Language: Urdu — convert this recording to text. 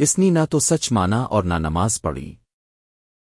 اس نے نہ تو سچ مانا اور نہ نماز پڑھی۔